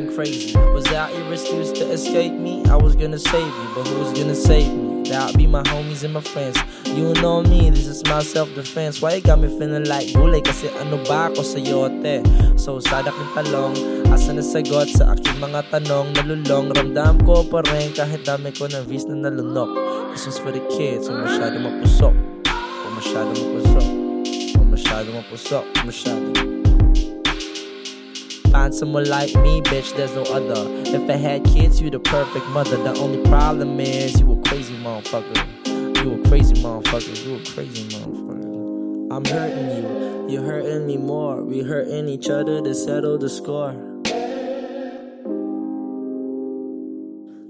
acting crazy. Was that your excuse to escape me? I was gonna save you, but who's gonna save me? That'll be my homies and my friends. You know me, this is my self-defense. Why you got me feeling like gulay? Kasi ano ba ako sa'yo, te? So, sadak ng talong, asa na sagot sa aking mga tanong Nalulong, ramdam ko pa rin kahit dami ko ng vis na nalunok This one's for the kids, kung masyado mapusok Kung masyado mapusok Kung masyado mapusok, masyado Find someone like me, bitch, there's no other. If I had kids, you the perfect mother. The only problem is you a crazy motherfucker. You a crazy motherfucker. You a crazy motherfucker. I'm hurting you. You're hurting me more. We hurting each other to settle the score.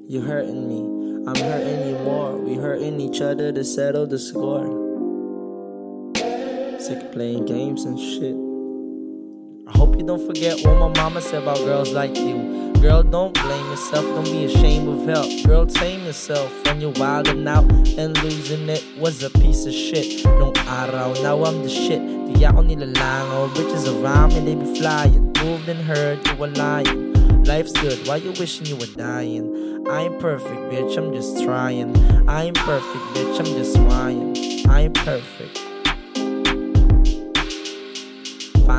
You're hurting me. I'm hurting you more. We hurting each other to settle the score. Sick of playing games and shit. You don't forget what my mama said about girls like you. Girl, don't blame yourself, don't be ashamed of help. Girl, tame yourself when you're wildin' out and losing it was a piece of shit. Araw, now I'm the shit. Di ako all bitches around me, they be flying. Moved and heard, you were lying. Life's good, why you wishing you were dying? I ain't perfect, bitch, I'm just trying. I ain't perfect, bitch, I'm just trying. I ain't perfect.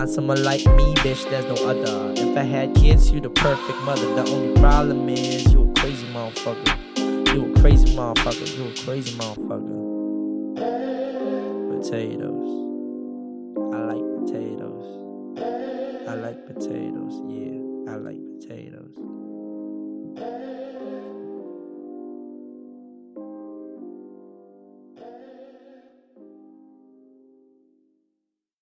Find someone like me, bitch, there's no other. If I had kids, you the perfect mother. The only problem is you a crazy motherfucker. You a crazy motherfucker. You a crazy motherfucker. Potatoes. I like potatoes. I like potatoes. Yeah, I like potatoes.